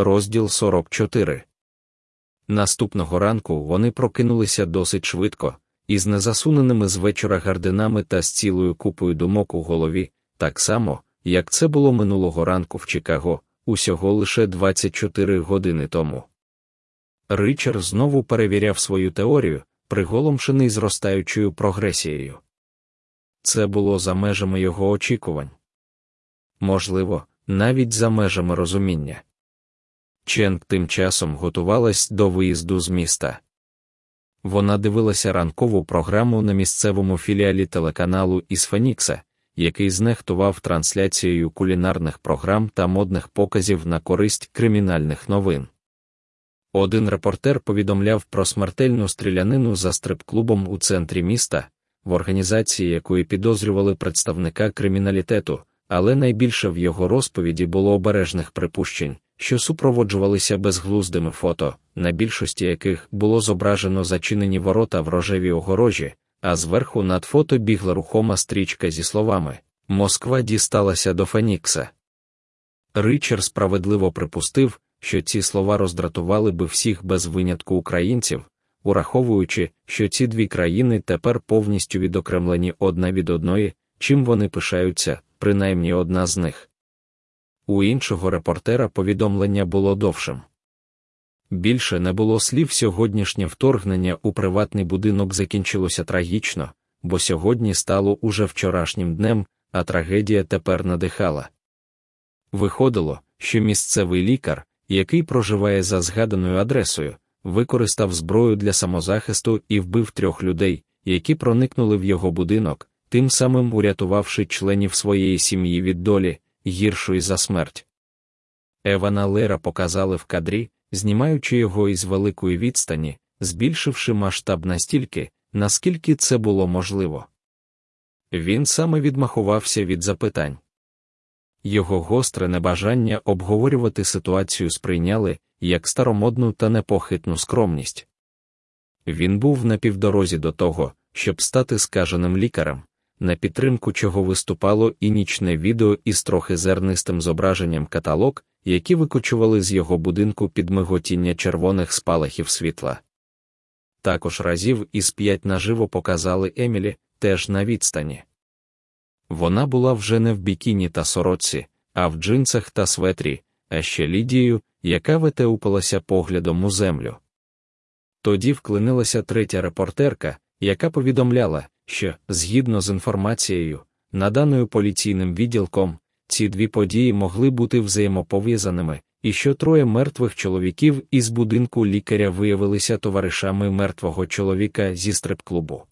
Розділ 44 Наступного ранку вони прокинулися досить швидко, із незасуненими з вечора гардинами та з цілою купою думок у голові, так само, як це було минулого ранку в Чикаго, усього лише 24 години тому. Ричард знову перевіряв свою теорію, приголомшений зростаючою прогресією. Це було за межами його очікувань. Можливо, навіть за межами розуміння. Ченк тим часом готувалась до виїзду з міста. Вона дивилася ранкову програму на місцевому філіалі телеканалу із який знехтував трансляцією кулінарних програм та модних показів на користь кримінальних новин. Один репортер повідомляв про смертельну стрілянину за стрип-клубом у центрі міста, в організації якої підозрювали представника криміналітету, але найбільше в його розповіді було обережних припущень, що супроводжувалися безглуздими фото, на більшості яких було зображено зачинені ворота в рожевій огорожі, а зверху над фото бігла рухома стрічка зі словами Москва дісталася до Фенікса. Ричард справедливо припустив, що ці слова роздратували би всіх без винятку українців, ураховуючи, що ці дві країни тепер повністю відокремлені одна від одної, чим вони пишаються, принаймні одна з них. У іншого репортера повідомлення було довшим. Більше не було слів сьогоднішнє вторгнення у приватний будинок закінчилося трагічно, бо сьогодні стало уже вчорашнім днем, а трагедія тепер надихала. Виходило, що місцевий лікар, який проживає за згаданою адресою, використав зброю для самозахисту і вбив трьох людей, які проникнули в його будинок, тим самим урятувавши членів своєї сім'ї від долі, гіршої за смерть. Евана Лера показали в кадрі, знімаючи його із великої відстані, збільшивши масштаб настільки, наскільки це було можливо. Він саме відмахувався від запитань. Його гостре небажання обговорювати ситуацію сприйняли як старомодну та непохитну скромність. Він був на півдорозі до того, щоб стати скаженим лікарем, на підтримку чого виступало і нічне відео із трохи зернистим зображенням каталог, які викочували з його будинку під миготіння червоних спалахів світла. Також разів із п'ять наживо показали Емілі, теж на відстані. Вона була вже не в бікіні та сорочці, а в джинсах та светрі, а ще Лідією, яка ветеупалася поглядом у землю. Тоді вклинилася третя репортерка, яка повідомляла, що, згідно з інформацією, наданою поліційним відділком, ці дві події могли бути взаємопов'язаними, і що троє мертвих чоловіків із будинку лікаря виявилися товаришами мертвого чоловіка зі стрип-клубу.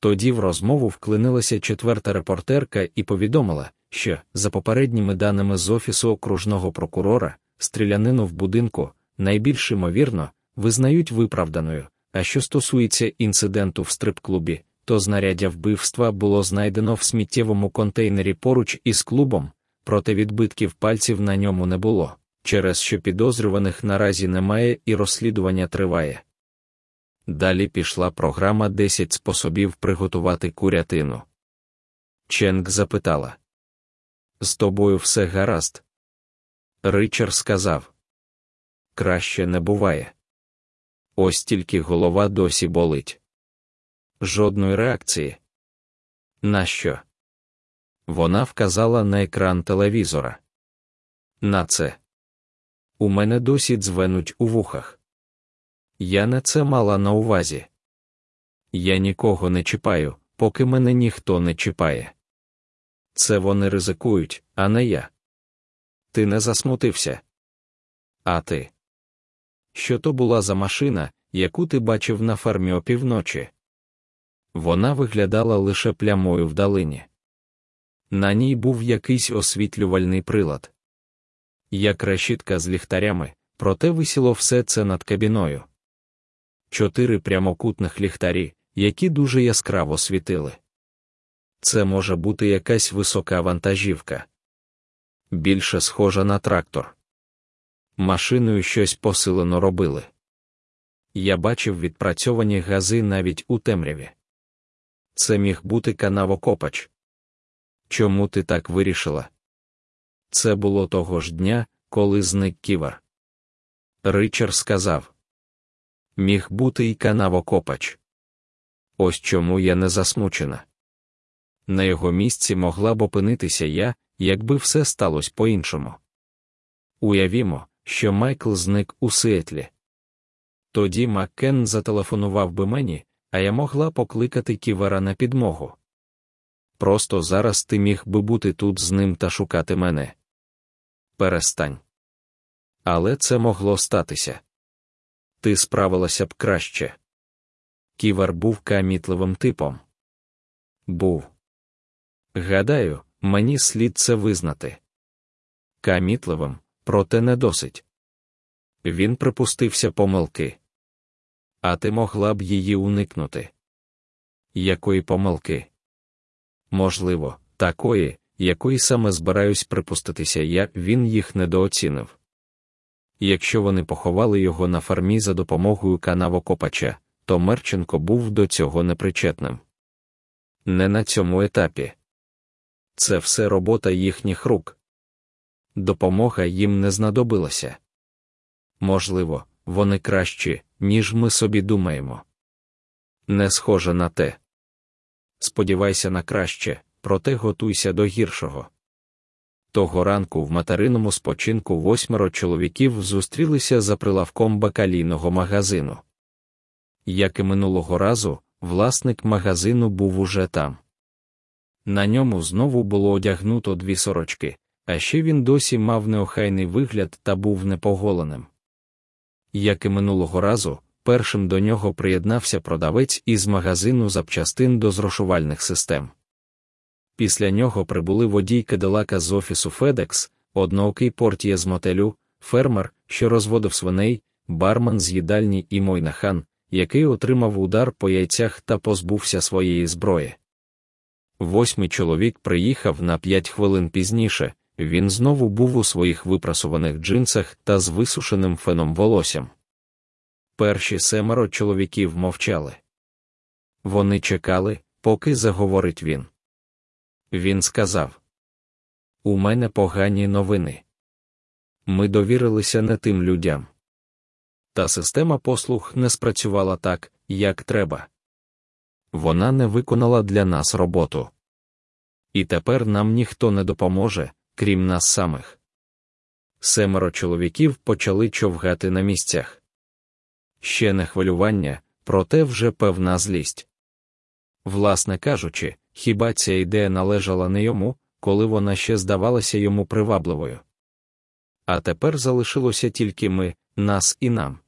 Тоді в розмову вклинилася четверта репортерка і повідомила, що, за попередніми даними з офісу окружного прокурора, стрілянину в будинку найбільш ймовірно визнають виправданою. А що стосується інциденту в стрип-клубі, то знаряддя вбивства було знайдено в сміттєвому контейнері поруч із клубом, проте відбитків пальців на ньому не було, через що підозрюваних наразі немає і розслідування триває. Далі пішла програма 10 способів приготувати курятину. Ченк запитала: З тобою все гаразд? Ричард сказав: Краще не буває. Ось тільки голова досі болить. Жодної реакції. Нащо? Вона вказала на екран телевізора. На це. У мене досі дзвенуть у вухах. Я не це мала на увазі. Я нікого не чіпаю, поки мене ніхто не чіпає. Це вони ризикують, а не я. Ти не засмутився. А ти? Що то була за машина, яку ти бачив на фермі опівночі? Вона виглядала лише плямою вдалині. На ній був якийсь освітлювальний прилад. Як решітка з ліхтарями, проте висіло все це над кабіною. Чотири прямокутних ліхтарі, які дуже яскраво світили. Це може бути якась висока вантажівка. Більше схожа на трактор. Машиною щось посилено робили. Я бачив відпрацьовані гази навіть у темряві. Це міг бути канавокопач. Чому ти так вирішила? Це було того ж дня, коли зник ківер. Ричард сказав Міг бути і канавокопач. Ось чому я не засмучена. На його місці могла б опинитися я, якби все сталося по-іншому. Уявімо, що Майкл зник у Сиетлі. Тоді Маккен зателефонував би мені, а я могла покликати ківера на підмогу. Просто зараз ти міг би бути тут з ним та шукати мене. Перестань. Але це могло статися. Ти справилася б краще. Ківер був камітливим типом. Був. Гадаю, мені слід це визнати. Камітливим, проте не досить. Він припустився помилки. А ти могла б її уникнути. Якої помилки? Можливо, такої, якої саме збираюсь припуститися я, він їх недооцінив. Якщо вони поховали його на фармі за допомогою канавокопача, то Мерченко був до цього непричетним. Не на цьому етапі. Це все робота їхніх рук. Допомога їм не знадобилася. Можливо, вони кращі, ніж ми собі думаємо. Не схоже на те. Сподівайся на краще, проте готуйся до гіршого. Того ранку в материному спочинку восьмеро чоловіків зустрілися за прилавком бакалійного магазину. Як і минулого разу, власник магазину був уже там. На ньому знову було одягнуто дві сорочки, а ще він досі мав неохайний вигляд та був непоголеним. Як і минулого разу, першим до нього приєднався продавець із магазину запчастин до зрошувальних систем. Після нього прибули водій Кадилака з офісу FedEx, одноокий портіє з мотелю, фермер, що розводив свиней, бармен з їдальні і Мойнахан, який отримав удар по яйцях та позбувся своєї зброї. Восьмий чоловік приїхав на п'ять хвилин пізніше, він знову був у своїх випрасуваних джинсах та з висушеним феном волоссям. Перші семеро чоловіків мовчали. Вони чекали, поки заговорить він. Він сказав: У мене погані новини. Ми довірилися не тим людям. Та система послуг не спрацювала так, як треба. Вона не виконала для нас роботу. І тепер нам ніхто не допоможе, крім нас самих. Семеро чоловіків почали човгати на місцях. Ще не хвилювання, проте вже певна злість. Власне кажучи, хіба ця ідея належала не йому, коли вона ще здавалася йому привабливою. А тепер залишилося тільки ми, нас і нам.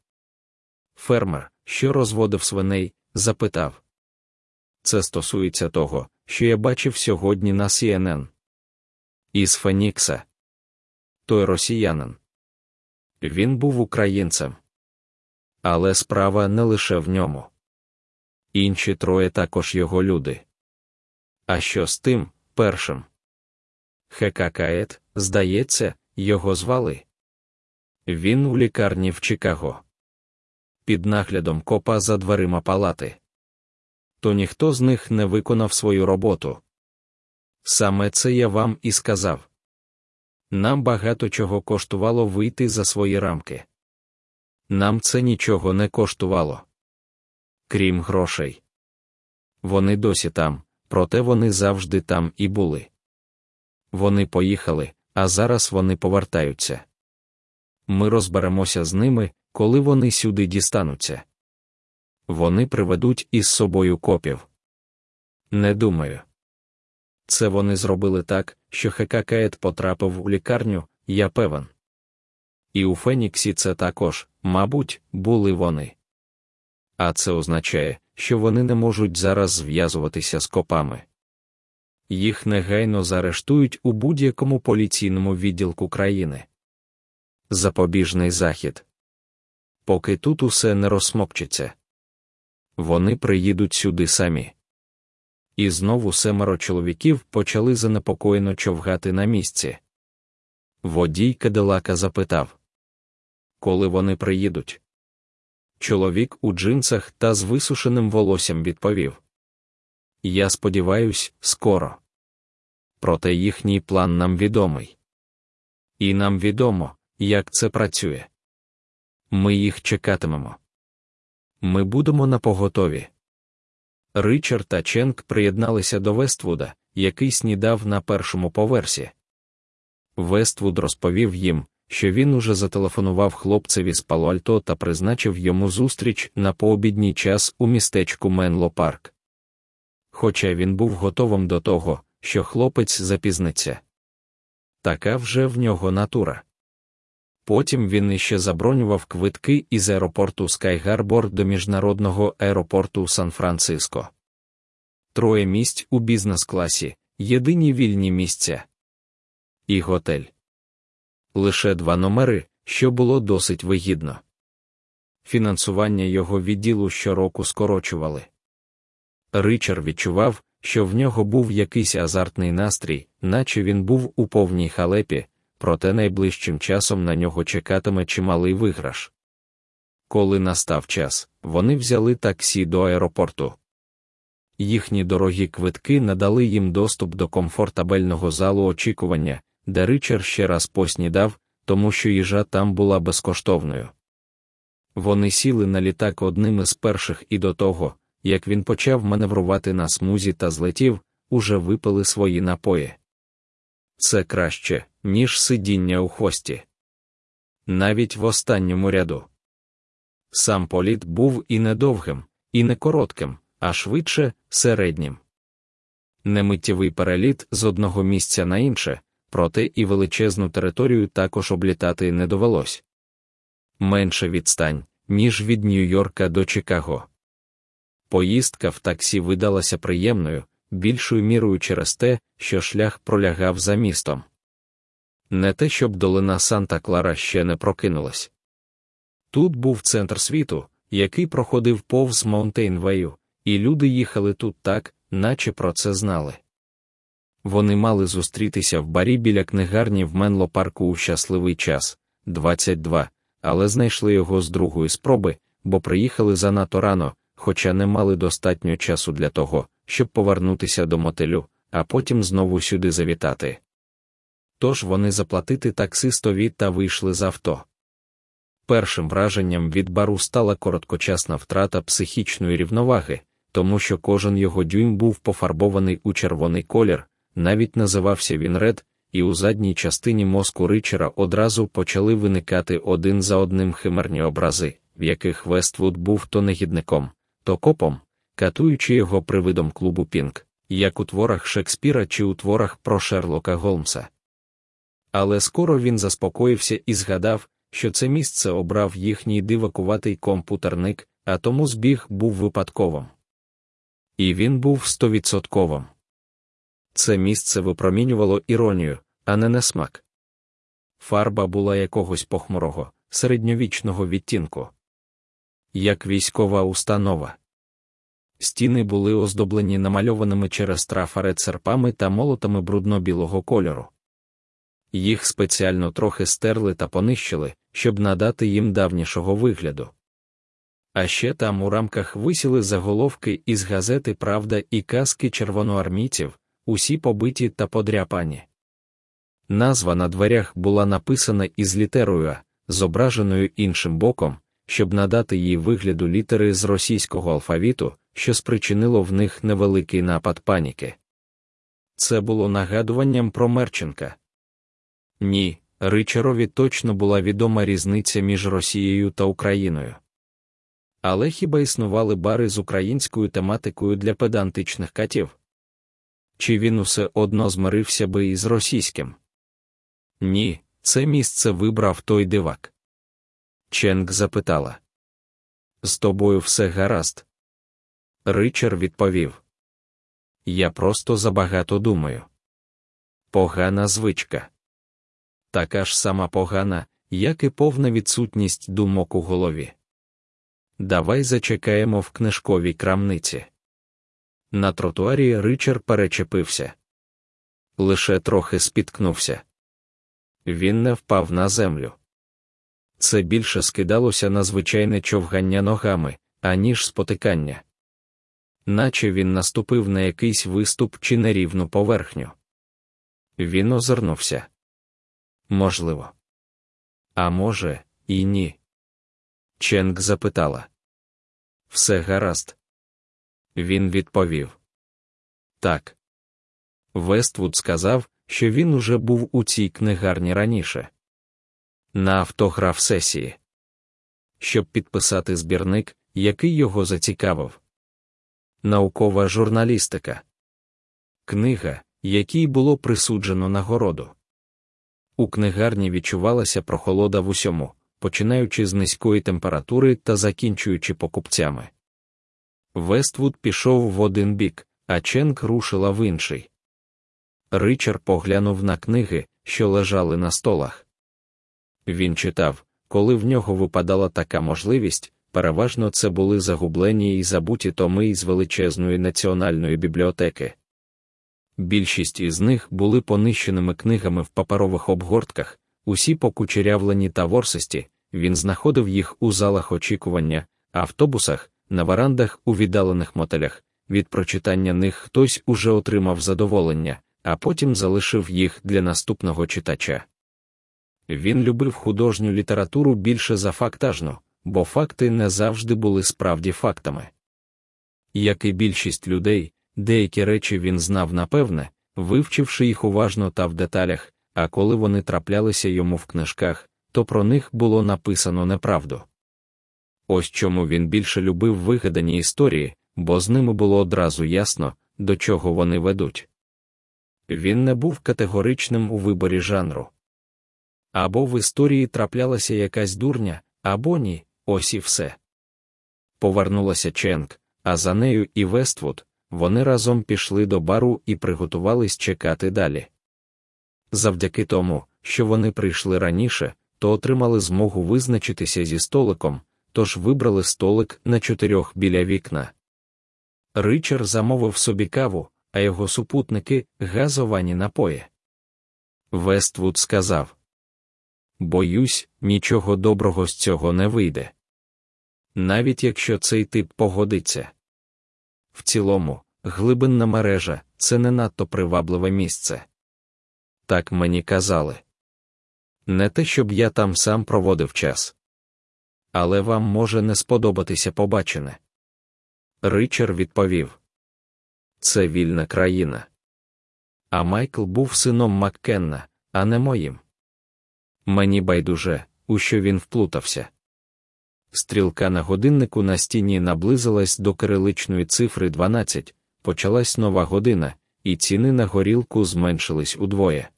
Фермер, що розводив свиней, запитав Це стосується того, що я бачив сьогодні на CNN. Із Фенікса. Той росіянин. Він був українцем. Але справа не лише в ньому. Інші троє також його люди. А що з тим, першим? Хекакает, здається, його звали. Він у лікарні в Чикаго. Під наглядом копа за дверима палати. То ніхто з них не виконав свою роботу. Саме це я вам і сказав. Нам багато чого коштувало вийти за свої рамки. Нам це нічого не коштувало. Крім грошей. Вони досі там, проте вони завжди там і були. Вони поїхали, а зараз вони повертаються. Ми розберемося з ними, коли вони сюди дістануться. Вони приведуть із собою копів. Не думаю. Це вони зробили так, що Хекакаєт потрапив у лікарню, я певен. І у Феніксі це також, мабуть, були вони. А це означає, що вони не можуть зараз зв'язуватися з копами. Їх негайно заарештують у будь-якому поліційному відділку країни. Запобіжний захід. Поки тут усе не розсмокчиться. Вони приїдуть сюди самі. І знову семеро чоловіків почали занепокоєно човгати на місці. Водій Кадилака запитав Коли вони приїдуть? Чоловік у джинсах та з висушеним волоссям відповів Я сподіваюсь, скоро. Проте їхній план нам відомий. І нам відомо, як це працює. Ми їх чекатимемо. Ми будемо на поготові. Ричард та Ченк приєдналися до Вествуда, який снідав на першому поверсі. Вествуд розповів їм, що він уже зателефонував хлопцеві з Пало-Альто та призначив йому зустріч на пообідній час у містечку Менло Парк. Хоча він був готовим до того, що хлопець запізниться. Така вже в нього натура. Потім він іще забронював квитки із аеропорту Скайгарбор до міжнародного аеропорту Сан-Франциско. Троє місць у бізнес-класі, єдині вільні місця. І готель. Лише два номери, що було досить вигідно. Фінансування його відділу щороку скорочували. Річер відчував, що в нього був якийсь азартний настрій, наче він був у повній халепі, проте найближчим часом на нього чекатиме чималий виграш. Коли настав час, вони взяли таксі до аеропорту. Їхні дорогі квитки надали їм доступ до комфортабельного залу очікування, де Ричар ще раз поснідав, тому що їжа там була безкоштовною. Вони сіли на літак одним із перших і до того, як він почав маневрувати на смузі та злетів, уже випили свої напої. Це краще, ніж сидіння у хвості. Навіть в останньому ряду. Сам політ був і недовгим, і не коротким, а швидше середнім. Немиттєвий переліт з одного місця на інше, проте і величезну територію також облітати не довелось. Менше відстань, ніж від Нью-Йорка до Чикаго. Поїздка в таксі видалася приємною, більшою мірою через те, що шлях пролягав за містом. Не те, щоб долина Санта Клара ще не прокинулась. Тут був центр світу, який проходив повз Маунтейнвею, і люди їхали тут так, наче про це знали. Вони мали зустрітися в барі біля книгарні в Менло парку у щасливий час 22, але знайшли його з другої спроби, бо приїхали занадто рано, хоча не мали достатньо часу для того, щоб повернутися до мотелю, а потім знову сюди завітати. Тож вони заплатити таксистові та вийшли з авто. Першим враженням від бару стала короткочасна втрата психічної рівноваги, тому що кожен його дюйм був пофарбований у червоний колір, навіть називався він ред, і у задній частині мозку Ричера одразу почали виникати один за одним химерні образи, в яких Вествуд був то негідником, то копом, катуючи його привидом клубу Пінк, як у творах Шекспіра чи у творах про Шерлока Голмса. Але скоро він заспокоївся і згадав, що це місце обрав їхній дивакуватий компутерник, а тому збіг був випадковим. І він був стовідсотковим. Це місце випромінювало іронію, а не несмак. Фарба була якогось похмурого, середньовічного відтінку. Як військова установа. Стіни були оздоблені намальованими через трафарет серпами та молотами брудно-білого кольору. Їх спеціально трохи стерли та понищили, щоб надати їм давнішого вигляду. А ще там у рамках висіли заголовки із газети Правда і казки червоноармійців, усі побиті та подряпані. Назва на дверях була написана із літерою А, зображеною іншим боком, щоб надати їй вигляду літери з російського алфавіту, що спричинило в них невеликий напад паніки. Це було нагадуванням про Мерченка. Ні, Ричарові точно була відома різниця між Росією та Україною. Але хіба існували бари з українською тематикою для педантичних катів? Чи він усе одно змирився би із російським? Ні, це місце вибрав той дивак. Ченк запитала. З тобою все гаразд. Ричар відповів. Я просто забагато думаю. Погана звичка. Така ж сама погана, як і повна відсутність думок у голові. Давай зачекаємо в книжковій крамниці. На тротуарі Ричар перечепився. Лише трохи спіткнувся. Він не впав на землю. Це більше скидалося на звичайне човгання ногами, аніж спотикання. Наче він наступив на якийсь виступ чи нерівну поверхню. Він озирнувся. Можливо. А може, і ні. Ченк запитала. Все гаразд. Він відповів. Так. Вествуд сказав, що він уже був у цій книгарні раніше. На автограф сесії. Щоб підписати збірник, який його зацікавив. Наукова журналістика. Книга, якій було присуджено нагороду. У книгарні відчувалася прохолода в усьому, починаючи з низької температури та закінчуючи покупцями. Вествуд пішов в один бік, а Ченк рушила в інший. Ричард поглянув на книги, що лежали на столах. Він читав, коли в нього випадала така можливість, переважно це були загублені і забуті томи із величезної національної бібліотеки. Більшість із них були понищеними книгами в паперових обгортках, усі покучерявлені та ворсисті, він знаходив їх у залах очікування, автобусах, на варандах у віддалених мотелях. Від прочитання них хтось уже отримав задоволення, а потім залишив їх для наступного читача. Він любив художню літературу більше за фактажну, бо факти не завжди були справді фактами. Як і більшість людей, деякі речі він знав напевне, вивчивши їх уважно та в деталях, а коли вони траплялися йому в книжках, то про них було написано неправду. Ось чому він більше любив вигадані історії, бо з ними було одразу ясно, до чого вони ведуть. Він не був категоричним у виборі жанру. Або в історії траплялася якась дурня, або ні, ось і все. Повернулася Ченк, а за нею і Вествуд, вони разом пішли до бару і приготувались чекати далі. Завдяки тому, що вони прийшли раніше, то отримали змогу визначитися зі столиком, тож вибрали столик на чотирьох біля вікна. Ричард замовив собі каву, а його супутники газовані напої. Вествуд сказав Боюсь, нічого доброго з цього не вийде. Навіть якщо цей тип погодиться. В цілому, глибинна мережа це не надто привабливе місце. Так мені казали. Не те, щоб я там сам проводив час. Але вам може не сподобатися побачене. Ричард відповів Це вільна країна. А Майкл був сином Маккенна, а не моїм. Мені байдуже, у що він вплутався. Стрілка на годиннику на стіні наблизилась до кириличної цифри 12, почалась нова година, і ціни на горілку зменшились удвоє.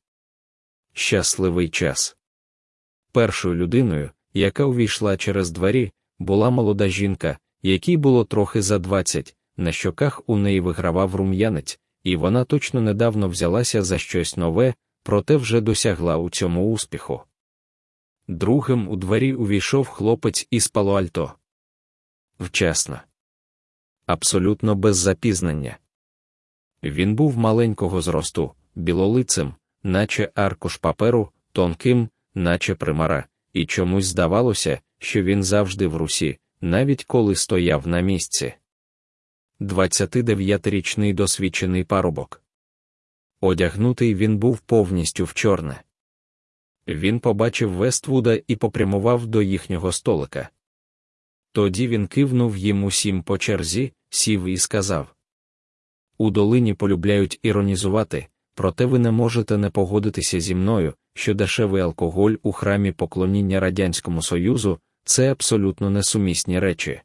Щасливий час. Першою людиною, яка увійшла через двері, була молода жінка, якій було трохи за 20, на щоках у неї вигравав рум'янець, і вона точно недавно взялася за щось нове, проте вже досягла у цьому успіху. Другим у двері увійшов хлопець із Пало-Альто. Вчасно. Абсолютно без запізнення. Він був маленького зросту, білолицем, наче аркуш паперу, тонким, наче примара, і чомусь здавалося, що він завжди в русі, навіть коли стояв на місці. 29-річний досвідчений парубок. Одягнутий він був повністю в чорне. Він побачив Вествуда і попрямував до їхнього столика. Тоді він кивнув їм усім по черзі, сів і сказав: У долині полюбляють іронізувати, проте ви не можете не погодитися зі мною, що дешевий алкоголь у храмі поклоніння Радянському Союзу це абсолютно несумісні речі.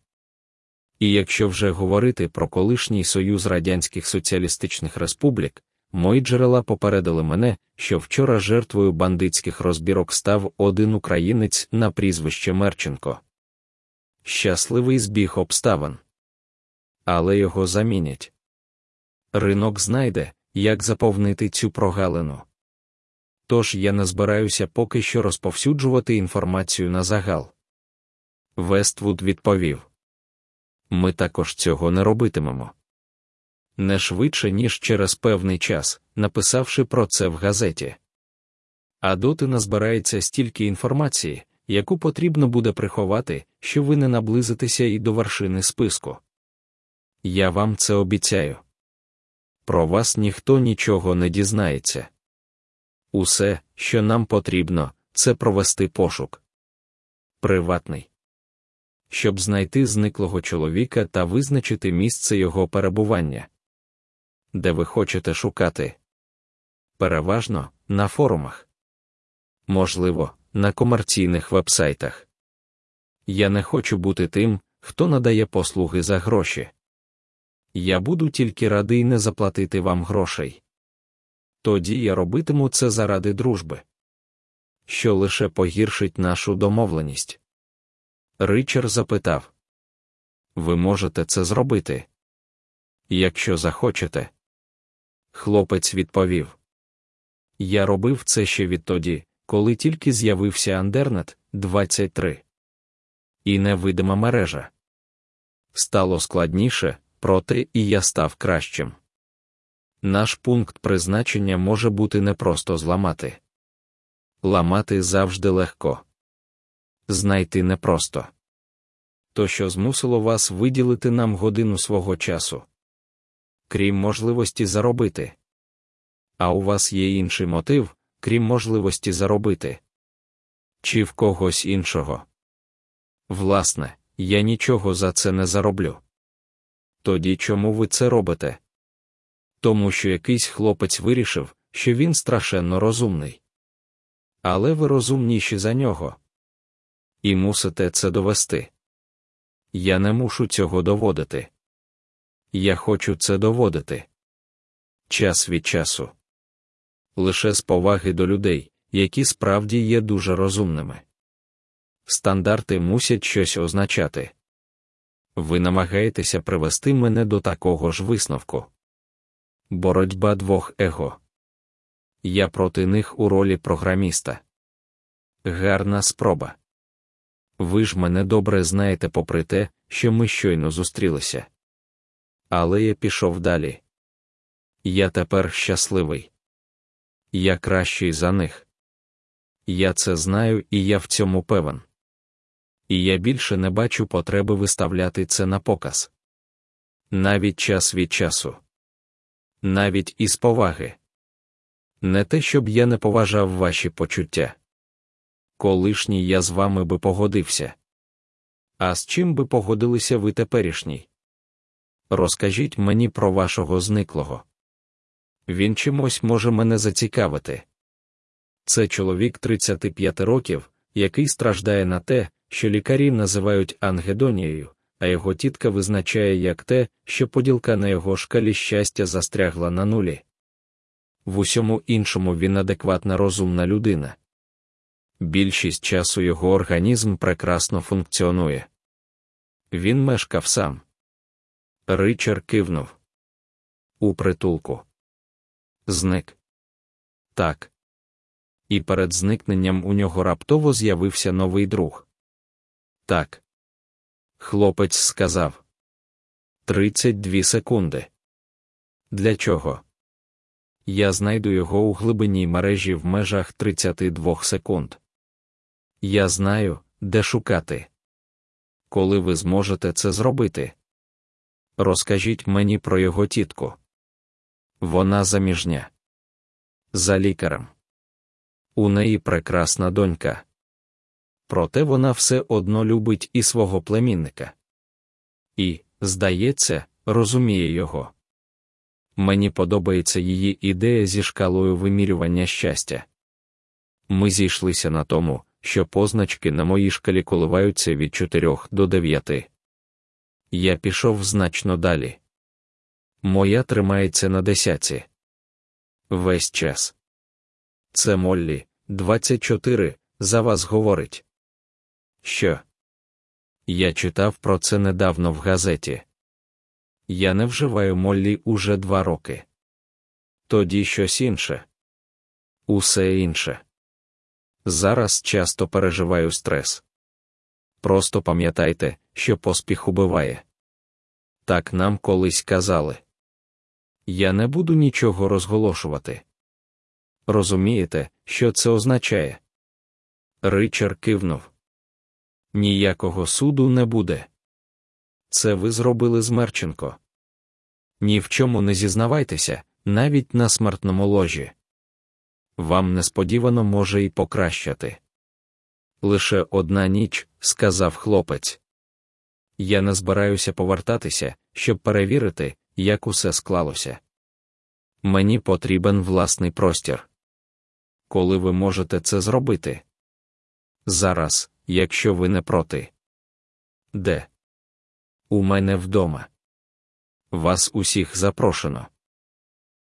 І якщо вже говорити про колишній Союз Радянських Соціалістичних Республік, Мої джерела попередили мене, що вчора жертвою бандитських розбірок став один українець на прізвище Мерченко. Щасливий збіг обставин. Але його замінять. Ринок знайде, як заповнити цю прогалину. Тож я не збираюся поки що розповсюджувати інформацію на загал. Вествуд відповів: Ми також цього не робитимемо не швидше, ніж через певний час, написавши про це в газеті. А доти назбирається стільки інформації, яку потрібно буде приховати, що ви не наблизитеся і до вершини списку. Я вам це обіцяю. Про вас ніхто нічого не дізнається. Усе, що нам потрібно, це провести пошук. приватний. Щоб знайти зниклого чоловіка та визначити місце його перебування. Де ви хочете шукати? Переважно на форумах. Можливо, на комерційних вебсайтах. Я не хочу бути тим, хто надає послуги за гроші. Я буду тільки радий не заплатити вам грошей. Тоді я робитиму це заради дружби, що лише погіршить нашу домовленість. Ричард запитав: Ви можете це зробити? Якщо захочете. Хлопець відповів: Я робив це ще відтоді, коли тільки з'явився Андернет 23. І невидима мережа. Стало складніше, проте і я став кращим. Наш пункт призначення може бути не просто зламати. Ламати завжди легко. Знайти непросто. То, що змусило вас виділити нам годину свого часу, крім можливості заробити. А у вас є інший мотив, крім можливості заробити? Чи в когось іншого? Власне, я нічого за це не зароблю. Тоді чому ви це робите? Тому що якийсь хлопець вирішив, що він страшенно розумний. Але ви розумніші за нього. І мусите це довести. Я не мушу цього доводити. Я хочу це доводити. Час від часу. Лише з поваги до людей, які справді є дуже розумними. Стандарти мусять щось означати. Ви намагаєтеся привести мене до такого ж висновку. Боротьба двох его. Я проти них у ролі програміста. Гарна спроба. Ви ж мене добре знаєте, попри те, що ми щойно зустрілися. Але я пішов далі. Я тепер щасливий. Я кращий за них. Я це знаю, і я в цьому певен. І я більше не бачу потреби виставляти це на показ. Навіть час від часу. Навіть із поваги. Не те, щоб я не поважав ваші почуття. Колишній я з вами би погодився. А з чим би погодилися ви теперішній? Розкажіть мені про вашого зниклого. Він чимось може мене зацікавити. Це чоловік 35 років, який страждає на те, що лікарі називають ангедонією, а його тітка визначає як те, що поділка на його шкалі щастя застрягла на нулі. В усьому іншому він адекватна розумна людина. Більшість часу його організм прекрасно функціонує. Він мешкав сам. Ричард кивнув. У притулку. Зник. Так. І перед зникненням у нього раптово з'явився новий друг. Так. Хлопець сказав. Тридцять дві секунди. Для чого? Я знайду його у глибині мережі в межах 32 секунд. Я знаю, де шукати. Коли ви зможете це зробити? Розкажіть мені про його тітку. Вона заміжня. За лікарем. У неї прекрасна донька. Проте вона все одно любить і свого племінника. І, здається, розуміє його. Мені подобається її ідея зі шкалою вимірювання щастя. Ми зійшлися на тому, що позначки на моїй шкалі коливаються від 4 до 9. Я пішов значно далі. Моя тримається на десятці. Весь час. Це Моллі, 24, за вас говорить. Що? Я читав про це недавно в газеті. Я не вживаю Моллі уже два роки. Тоді щось інше. Усе інше. Зараз часто переживаю стрес. Просто пам'ятайте, що поспіх убиває. Так нам колись казали. Я не буду нічого розголошувати. Розумієте, що це означає? Ричард кивнув. Ніякого суду не буде. Це ви зробили з Мерченко. Ні в чому не зізнавайтеся, навіть на смертному ложі. Вам несподівано може і покращати. Лише одна ніч сказав хлопець. Я не збираюся повертатися, щоб перевірити, як усе склалося. Мені потрібен власний простір. Коли ви можете це зробити? Зараз, якщо ви не проти. Де? У мене вдома. Вас усіх запрошено.